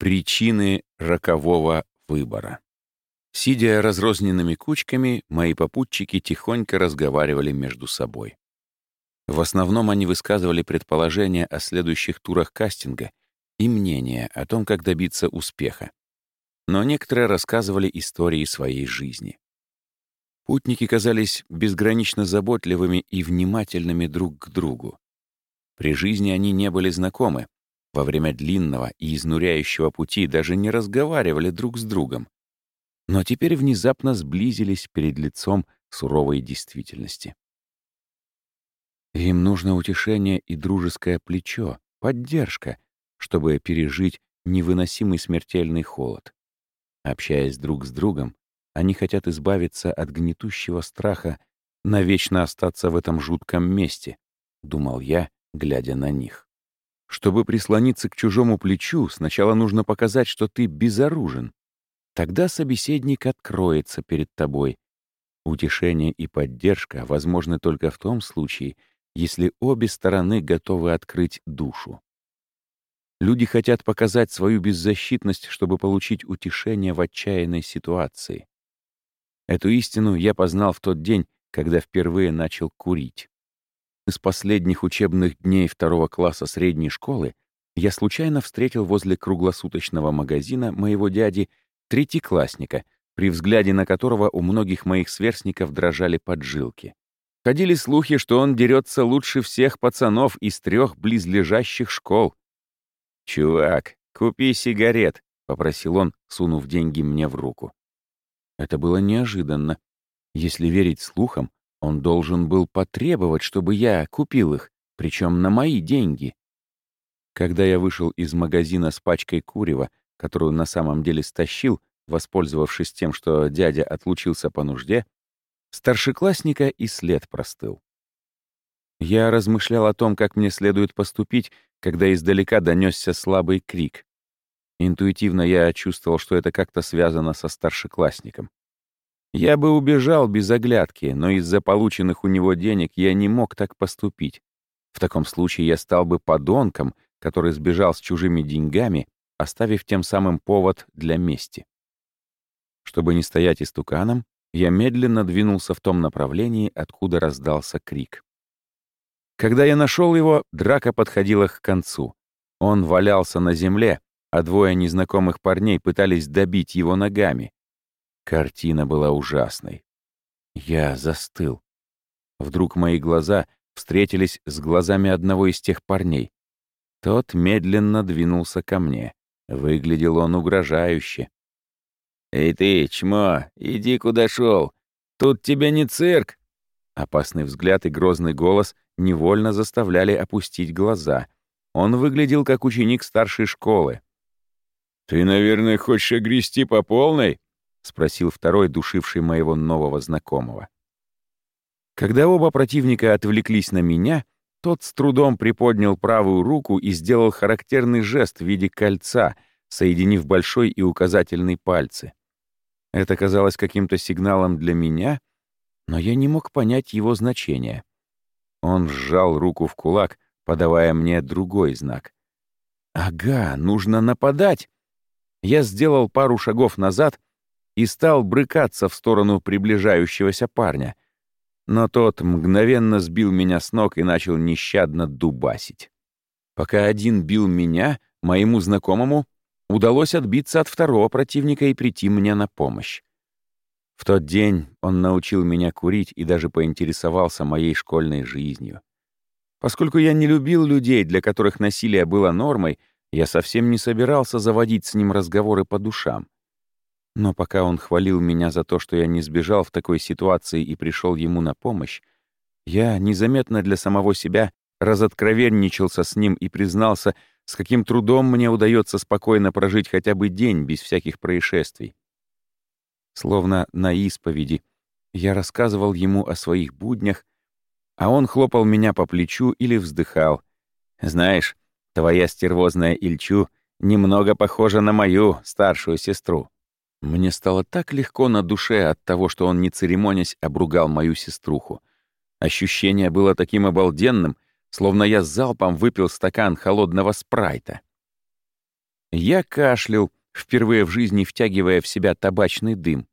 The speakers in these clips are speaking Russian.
Причины рокового выбора. Сидя разрозненными кучками, мои попутчики тихонько разговаривали между собой. В основном они высказывали предположения о следующих турах кастинга и мнения о том, как добиться успеха. Но некоторые рассказывали истории своей жизни. Путники казались безгранично заботливыми и внимательными друг к другу. При жизни они не были знакомы, во время длинного и изнуряющего пути даже не разговаривали друг с другом. Но теперь внезапно сблизились перед лицом суровой действительности. Им нужно утешение и дружеское плечо, поддержка, чтобы пережить невыносимый смертельный холод. Общаясь друг с другом, они хотят избавиться от гнетущего страха навечно остаться в этом жутком месте, думал я, глядя на них. Чтобы прислониться к чужому плечу, сначала нужно показать, что ты безоружен. Тогда собеседник откроется перед тобой. Утешение и поддержка возможны только в том случае, если обе стороны готовы открыть душу. Люди хотят показать свою беззащитность, чтобы получить утешение в отчаянной ситуации. Эту истину я познал в тот день, когда впервые начал курить из последних учебных дней второго класса средней школы я случайно встретил возле круглосуточного магазина моего дяди третьеклассника, при взгляде на которого у многих моих сверстников дрожали поджилки. Ходили слухи, что он дерется лучше всех пацанов из трех близлежащих школ. «Чувак, купи сигарет», — попросил он, сунув деньги мне в руку. Это было неожиданно. Если верить слухам, он должен был потребовать, чтобы я купил их, причем на мои деньги. Когда я вышел из магазина с пачкой курева, которую на самом деле стащил, воспользовавшись тем, что дядя отлучился по нужде, старшеклассника и след простыл. Я размышлял о том, как мне следует поступить, когда издалека донесся слабый крик. Интуитивно я чувствовал, что это как-то связано со старшеклассником. Я бы убежал без оглядки, но из-за полученных у него денег я не мог так поступить. В таком случае я стал бы подонком, который сбежал с чужими деньгами, оставив тем самым повод для мести. Чтобы не стоять истуканом, я медленно двинулся в том направлении, откуда раздался крик. Когда я нашел его, драка подходила к концу. Он валялся на земле, а двое незнакомых парней пытались добить его ногами. Картина была ужасной. Я застыл. Вдруг мои глаза встретились с глазами одного из тех парней. Тот медленно двинулся ко мне. Выглядел он угрожающе. «Эй ты, чмо, иди куда шел. Тут тебе не цирк!» Опасный взгляд и грозный голос невольно заставляли опустить глаза. Он выглядел как ученик старшей школы. «Ты, наверное, хочешь огрести по полной?» — спросил второй, душивший моего нового знакомого. Когда оба противника отвлеклись на меня, тот с трудом приподнял правую руку и сделал характерный жест в виде кольца, соединив большой и указательный пальцы. Это казалось каким-то сигналом для меня, но я не мог понять его значения. Он сжал руку в кулак, подавая мне другой знак. «Ага, нужно нападать!» Я сделал пару шагов назад — и стал брыкаться в сторону приближающегося парня. Но тот мгновенно сбил меня с ног и начал нещадно дубасить. Пока один бил меня, моему знакомому удалось отбиться от второго противника и прийти мне на помощь. В тот день он научил меня курить и даже поинтересовался моей школьной жизнью. Поскольку я не любил людей, для которых насилие было нормой, я совсем не собирался заводить с ним разговоры по душам. Но пока он хвалил меня за то, что я не сбежал в такой ситуации и пришел ему на помощь, я незаметно для самого себя разоткровенничался с ним и признался, с каким трудом мне удается спокойно прожить хотя бы день без всяких происшествий. Словно на исповеди, я рассказывал ему о своих буднях, а он хлопал меня по плечу или вздыхал. «Знаешь, твоя стервозная Ильчу немного похожа на мою старшую сестру». Мне стало так легко на душе от того, что он, не церемонясь, обругал мою сеструху. Ощущение было таким обалденным, словно я залпом выпил стакан холодного спрайта. Я кашлял, впервые в жизни втягивая в себя табачный дым.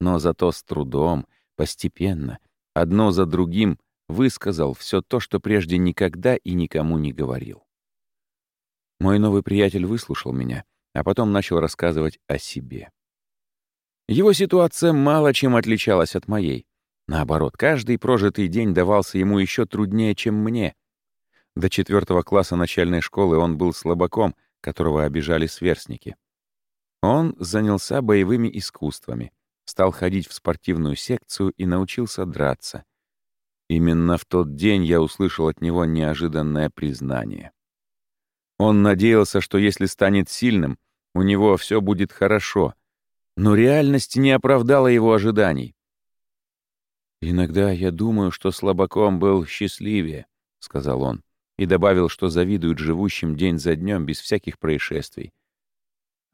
Но зато с трудом, постепенно, одно за другим высказал все то, что прежде никогда и никому не говорил. Мой новый приятель выслушал меня, а потом начал рассказывать о себе. Его ситуация мало чем отличалась от моей. Наоборот, каждый прожитый день давался ему еще труднее, чем мне. До четвертого класса начальной школы он был слабаком, которого обижали сверстники. Он занялся боевыми искусствами, стал ходить в спортивную секцию и научился драться. Именно в тот день я услышал от него неожиданное признание. Он надеялся, что если станет сильным, у него все будет хорошо, но реальность не оправдала его ожиданий. «Иногда я думаю, что слабаком был счастливее», — сказал он, и добавил, что завидует живущим день за днем без всяких происшествий.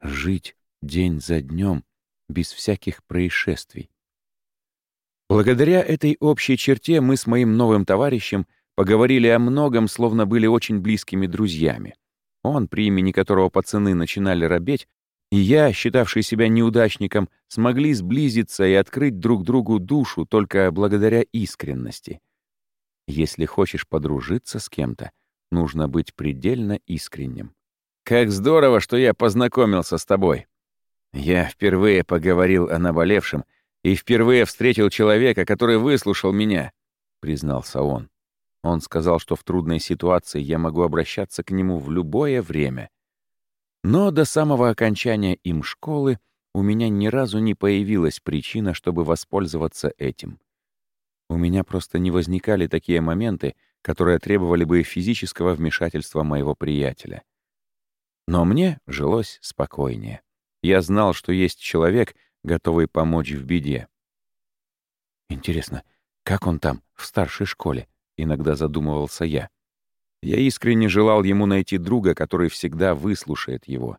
«Жить день за днем без всяких происшествий». Благодаря этой общей черте мы с моим новым товарищем поговорили о многом, словно были очень близкими друзьями. Он, при имени которого пацаны начинали робеть, и я, считавший себя неудачником, смогли сблизиться и открыть друг другу душу только благодаря искренности. Если хочешь подружиться с кем-то, нужно быть предельно искренним. «Как здорово, что я познакомился с тобой!» Я впервые поговорил о наболевшем и впервые встретил человека, который выслушал меня, — признался он. Он сказал, что в трудной ситуации я могу обращаться к нему в любое время, но до самого окончания им школы у меня ни разу не появилась причина, чтобы воспользоваться этим. У меня просто не возникали такие моменты, которые требовали бы физического вмешательства моего приятеля. Но мне жилось спокойнее. Я знал, что есть человек, готовый помочь в беде. Интересно, как он там, в старшей школе? Иногда задумывался я. Я искренне желал ему найти друга, который всегда выслушает его.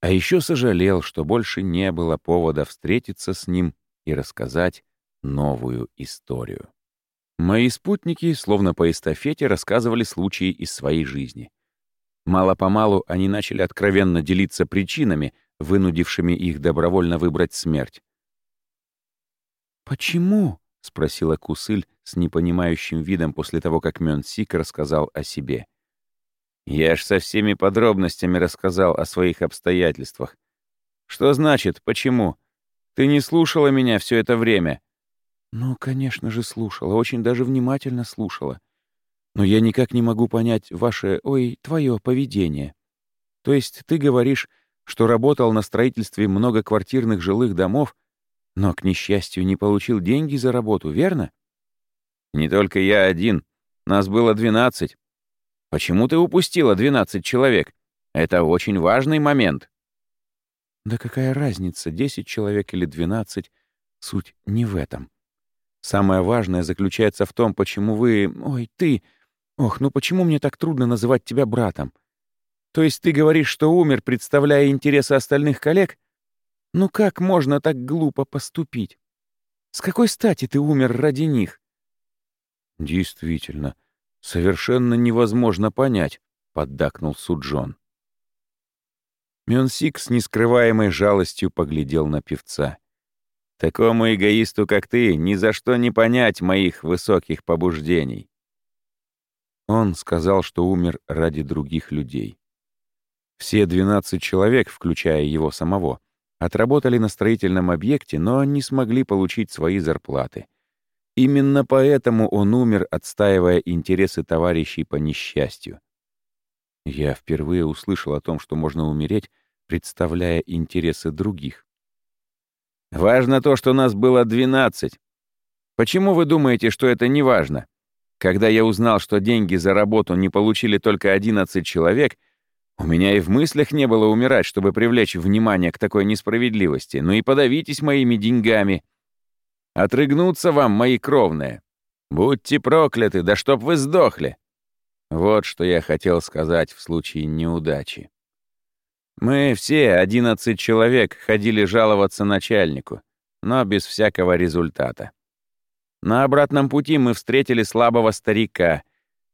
А еще сожалел, что больше не было повода встретиться с ним и рассказать новую историю. Мои спутники, словно по эстафете, рассказывали случаи из своей жизни. Мало-помалу они начали откровенно делиться причинами, вынудившими их добровольно выбрать смерть. «Почему?» — спросила Кусыль, с непонимающим видом после того, как Мён Сик рассказал о себе. «Я ж со всеми подробностями рассказал о своих обстоятельствах. Что значит, почему? Ты не слушала меня все это время?» «Ну, конечно же, слушала, очень даже внимательно слушала. Но я никак не могу понять ваше, ой, твое поведение. То есть ты говоришь, что работал на строительстве многоквартирных жилых домов, но, к несчастью, не получил деньги за работу, верно?» Не только я один. Нас было двенадцать. Почему ты упустила двенадцать человек? Это очень важный момент. Да какая разница, десять человек или двенадцать? Суть не в этом. Самое важное заключается в том, почему вы... Ой, ты... Ох, ну почему мне так трудно называть тебя братом? То есть ты говоришь, что умер, представляя интересы остальных коллег? Ну как можно так глупо поступить? С какой стати ты умер ради них? «Действительно, совершенно невозможно понять», — поддакнул Суджон. Мюнсик с нескрываемой жалостью поглядел на певца. «Такому эгоисту, как ты, ни за что не понять моих высоких побуждений». Он сказал, что умер ради других людей. Все 12 человек, включая его самого, отработали на строительном объекте, но не смогли получить свои зарплаты — Именно поэтому он умер, отстаивая интересы товарищей по несчастью. Я впервые услышал о том, что можно умереть, представляя интересы других. Важно то, что нас было 12. Почему вы думаете, что это не важно? Когда я узнал, что деньги за работу не получили только 11 человек, у меня и в мыслях не было умирать, чтобы привлечь внимание к такой несправедливости. Ну и подавитесь моими деньгами. Отрыгнуться вам, мои кровные. Будьте прокляты, да чтоб вы сдохли. Вот что я хотел сказать в случае неудачи. Мы все, одиннадцать человек, ходили жаловаться начальнику, но без всякого результата. На обратном пути мы встретили слабого старика.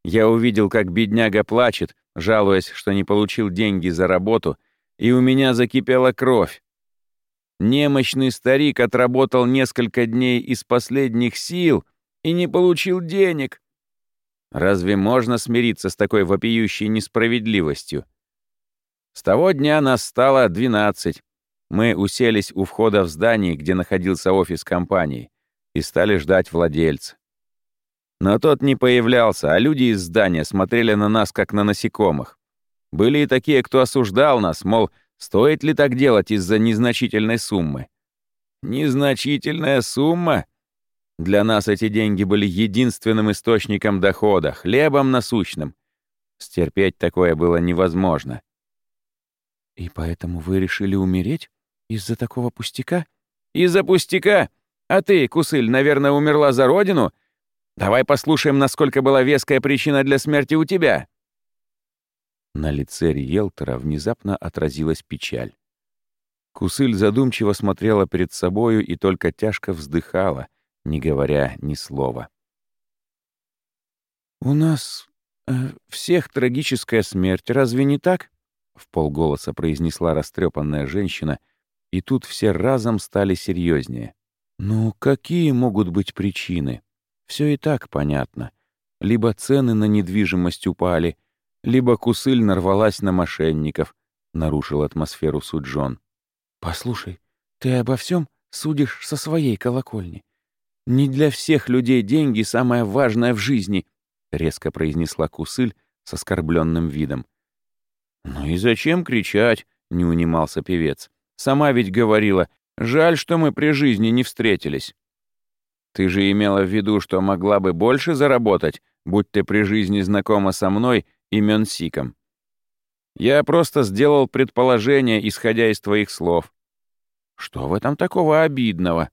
Я увидел, как бедняга плачет, жалуясь, что не получил деньги за работу, и у меня закипела кровь. Немощный старик отработал несколько дней из последних сил и не получил денег. Разве можно смириться с такой вопиющей несправедливостью? С того дня нас стало 12. Мы уселись у входа в здание, где находился офис компании, и стали ждать владельца. Но тот не появлялся, а люди из здания смотрели на нас, как на насекомых. Были и такие, кто осуждал нас, мол, стоит ли так делать из-за незначительной суммы. Незначительная сумма? Для нас эти деньги были единственным источником дохода, хлебом насущным. Стерпеть такое было невозможно. «И поэтому вы решили умереть? Из-за такого пустяка?» «Из-за пустяка? А ты, Кусыль, наверное, умерла за родину? Давай послушаем, насколько была веская причина для смерти у тебя». На лице риэлтора внезапно отразилась печаль. Кусыль задумчиво смотрела перед собою и только тяжко вздыхала, не говоря ни слова. «У нас э, всех трагическая смерть, разве не так?» — в полголоса произнесла растрепанная женщина, и тут все разом стали серьезнее. «Ну, какие могут быть причины? Все и так понятно. Либо цены на недвижимость упали, либо Кусыль нарвалась на мошенников», — нарушил атмосферу Суджон. «Послушай, ты обо всем судишь со своей колокольни. Не для всех людей деньги самое важное в жизни», — резко произнесла Кусыль с оскорбленным видом. «Ну и зачем кричать?» — не унимался певец. «Сама ведь говорила, жаль, что мы при жизни не встретились. Ты же имела в виду, что могла бы больше заработать, будь ты при жизни знакома со мной и Мёнсиком. Я просто сделал предположение, исходя из твоих слов. Что в этом такого обидного?»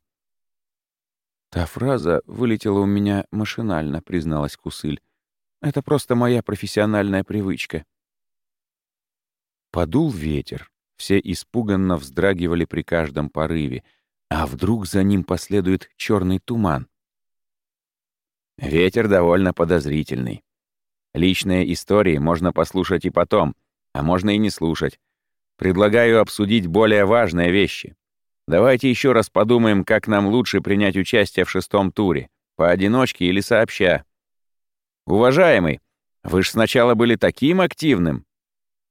«Та фраза вылетела у меня машинально», — призналась Кусыль. «Это просто моя профессиональная привычка». Подул ветер. Все испуганно вздрагивали при каждом порыве. А вдруг за ним последует черный туман? Ветер довольно подозрительный. Личные истории можно послушать и потом, а можно и не слушать. Предлагаю обсудить более важные вещи. Давайте еще раз подумаем, как нам лучше принять участие в шестом туре, поодиночке или сообща. Уважаемый, вы ж сначала были таким активным,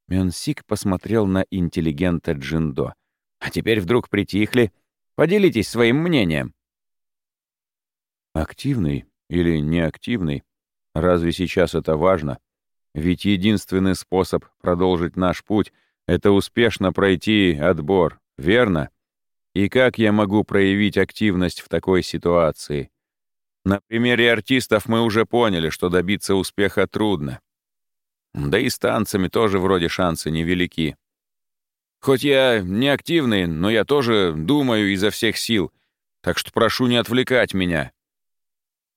Мюнсик посмотрел на интеллигента Джиндо. «А теперь вдруг притихли. Поделитесь своим мнением». «Активный или неактивный? Разве сейчас это важно? Ведь единственный способ продолжить наш путь — это успешно пройти отбор, верно? И как я могу проявить активность в такой ситуации? На примере артистов мы уже поняли, что добиться успеха трудно. Да и с танцами тоже вроде шансы невелики. Хоть я не активный, но я тоже думаю изо всех сил, так что прошу не отвлекать меня.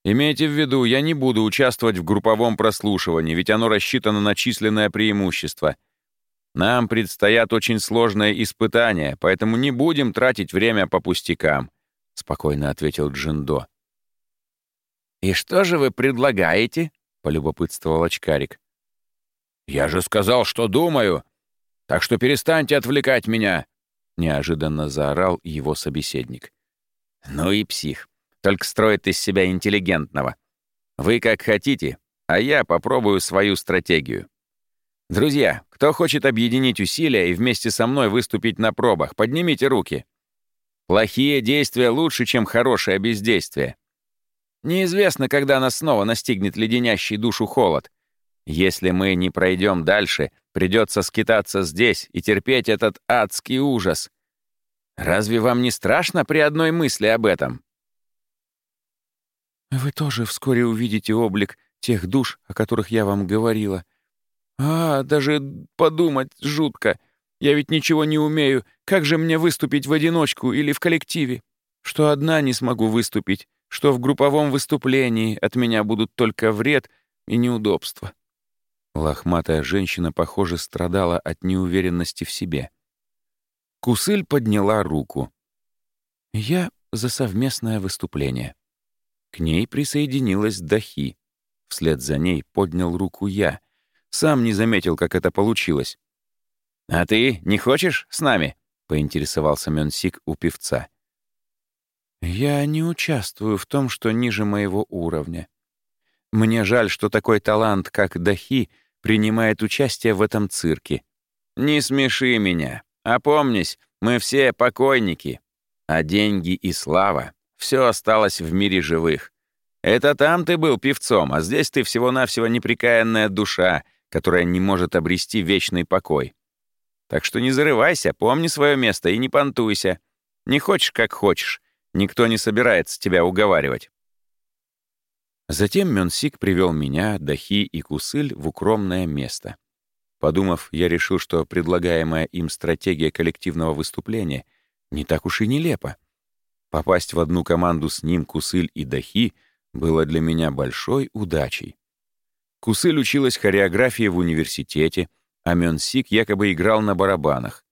Имейте в виду, я не буду участвовать в групповом прослушивании, ведь оно рассчитано на численное преимущество. Нам предстоят очень сложные испытания, поэтому не будем тратить время по пустякам», — спокойно ответил Джиндо. «И что же вы предлагаете?» — полюбопытствовал очкарик. «Я же сказал, что думаю. Так что перестаньте отвлекать меня!» Неожиданно заорал его собеседник. «Ну и псих. Только строит из себя интеллигентного. Вы как хотите, а я попробую свою стратегию. Друзья, кто хочет объединить усилия и вместе со мной выступить на пробах, поднимите руки. Плохие действия лучше, чем хорошее бездействие. Неизвестно, когда нас снова настигнет леденящий душу холод — если мы не пройдем дальше, придется скитаться здесь и терпеть этот адский ужас. Разве вам не страшно при одной мысли об этом? Вы тоже вскоре увидите облик тех душ, о которых я вам говорила. А, даже подумать жутко. Я ведь ничего не умею. Как же мне выступить в одиночку или в коллективе? Что одна не смогу выступить, что в групповом выступлении от меня будут только вред и неудобства. Лохматая женщина, похоже, страдала от неуверенности в себе. Кусыль подняла руку. «Я за совместное выступление». К ней присоединилась Дахи. Вслед за ней поднял руку я. Сам не заметил, как это получилось. «А ты не хочешь с нами?» — поинтересовался Мёнсик у певца. «Я не участвую в том, что ниже моего уровня. Мне жаль, что такой талант, как Дахи, принимает участие в этом цирке. Не смеши меня. Опомнись, мы все покойники. А деньги и слава — все осталось в мире живых. Это там ты был певцом, а здесь ты всего-навсего неприкаянная душа, которая не может обрести вечный покой. Так что не зарывайся, помни свое место и не понтуйся. Не хочешь, как хочешь. Никто не собирается тебя уговаривать. Затем Мёнсик привел меня, Дахи и Кусыль в укромное место. Подумав, я решил, что предлагаемая им стратегия коллективного выступления не так уж и нелепа. Попасть в одну команду с ним, Кусыль и Дахи было для меня большой удачей. Кусыль училась хореографии в университете, а Мёнсик якобы играл на барабанах.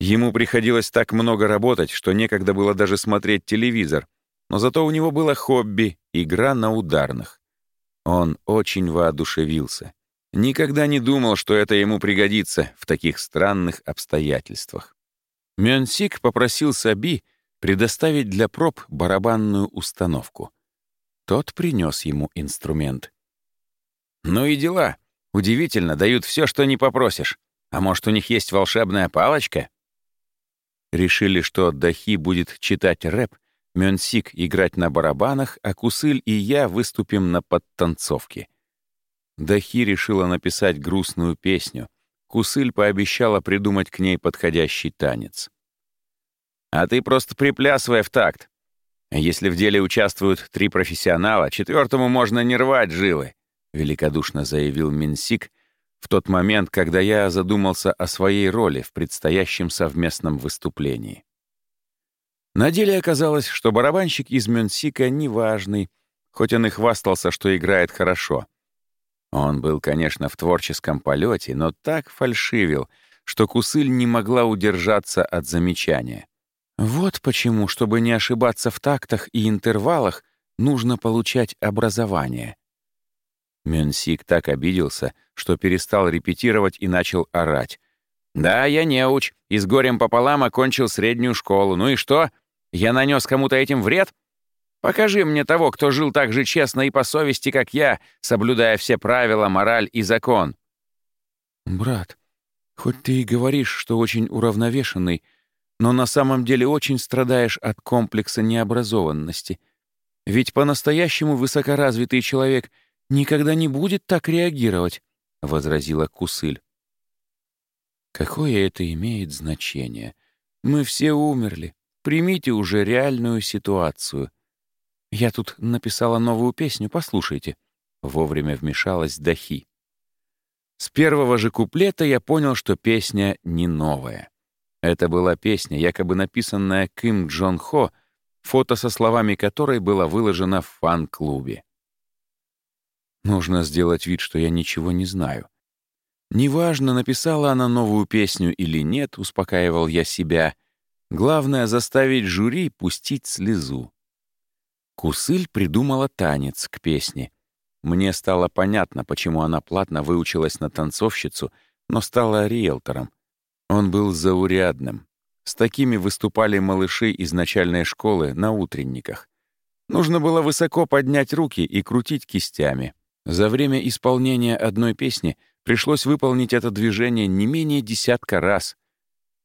Ему приходилось так много работать, что некогда было даже смотреть телевизор, но зато у него было хобби — игра на ударных. Он очень воодушевился. Никогда не думал, что это ему пригодится в таких странных обстоятельствах. Мёнсик попросил Саби предоставить для проб барабанную установку. Тот принес ему инструмент. «Ну и дела. Удивительно, дают все, что не попросишь. А может, у них есть волшебная палочка?» Решили, что Дахи будет читать рэп, Мёнсик играть на барабанах, а Кусыль и я выступим на подтанцовке. Дахи решила написать грустную песню. Кусыль пообещала придумать к ней подходящий танец. «А ты просто приплясывай в такт. Если в деле участвуют три профессионала, четвертому можно не рвать жилы», — великодушно заявил Минсик в тот момент, когда я задумался о своей роли в предстоящем совместном выступлении. На деле оказалось, что барабанщик из Мюнсика неважный, хоть он и хвастался, что играет хорошо. Он был, конечно, в творческом полете, но так фальшивил, что Кусыль не могла удержаться от замечания. Почему, чтобы не ошибаться в тактах и интервалах, нужно получать образование. Мюнсик так обиделся, что перестал репетировать и начал орать. «Да, я неуч, и с горем пополам окончил среднюю школу. Ну и что? Я нанес кому-то этим вред? Покажи мне того, кто жил так же честно и по совести, как я, соблюдая все правила, мораль и закон». «Брат, хоть ты и говоришь, что очень уравновешенный, но на самом деле очень страдаешь от комплекса необразованности. Ведь по-настоящему высокоразвитый человек никогда не будет так реагировать», — возразила Кусыль. «Какое это имеет значение? Мы все умерли. Примите уже реальную ситуацию. Я тут написала новую песню, послушайте. Вовремя вмешалась Дахи. С первого же куплета я понял, что песня не новая. Это была песня, якобы написанная Ким Джон Хо, фото со словами которой было выложено в фан-клубе. Нужно сделать вид, что я ничего не знаю. Неважно, написала она новую песню или нет, успокаивал я себя, Главное — заставить жюри пустить слезу. Кусыль придумала танец к песне. Мне стало понятно, почему она платно выучилась на танцовщицу, но стала риэлтором. Он был заурядным. С такими выступали малыши из начальной школы на утренниках. Нужно было высоко поднять руки и крутить кистями. За время исполнения одной песни пришлось выполнить это движение не менее десятка раз,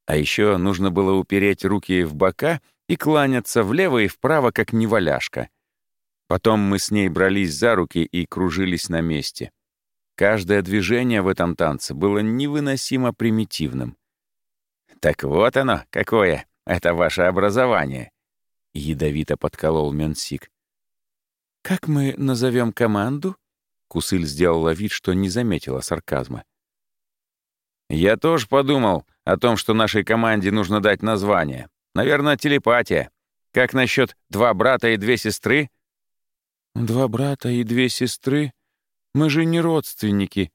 а еще нужно было упереть руки в бока и кланяться влево и вправо, как неваляшка. Потом мы с ней брались за руки и кружились на месте. Каждое движение в этом танце было невыносимо примитивным. «Так вот оно, какое! Это ваше образование!» — ядовито подколол Мёнсик. «Как мы назовем команду?» Кусыль сделала вид, что не заметила сарказма. «Я тоже подумал о том, что нашей команде нужно дать название. Наверное, телепатия. Как насчет два брата и две сестры?» «Два брата и две сестры? Мы же не родственники».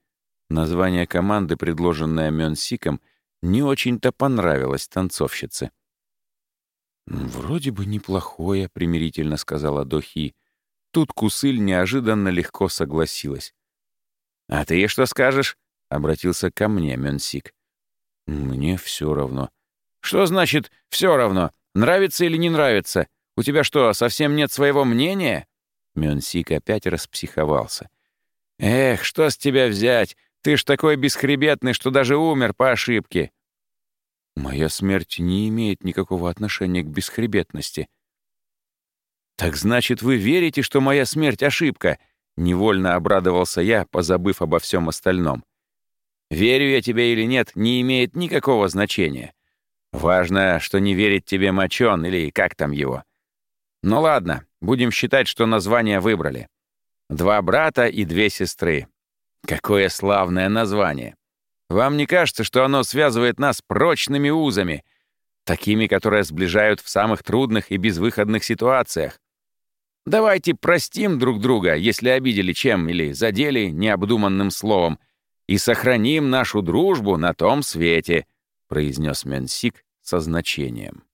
Название команды, предложенное Мёнсиком, не очень-то понравилось танцовщице. «Вроде бы неплохое», — примирительно сказала Дохи. Тут Кусыль неожиданно легко согласилась. «А ты что скажешь?» — обратился ко мне Мёнсик. Мне все равно. Что значит «все равно»? Нравится или не нравится? У тебя что, совсем нет своего мнения?» Мюнсик опять распсиховался. «Эх, что с тебя взять? Ты ж такой бесхребетный, что даже умер по ошибке». «Моя смерть не имеет никакого отношения к бесхребетности». «Так значит, вы верите, что моя смерть — ошибка?» Невольно обрадовался я, позабыв обо всем остальном. «Верю я тебе или нет, не имеет никакого значения. Важно, что не верит тебе мочон или как там его. Ну ладно, будем считать, что название выбрали. Два брата и две сестры. Какое славное название. Вам не кажется, что оно связывает нас прочными узами, такими, которые сближают в самых трудных и безвыходных ситуациях? Давайте простим друг друга, если обидели чем или задели необдуманным словом, и сохраним нашу дружбу на том свете», — произнес Менсик со значением.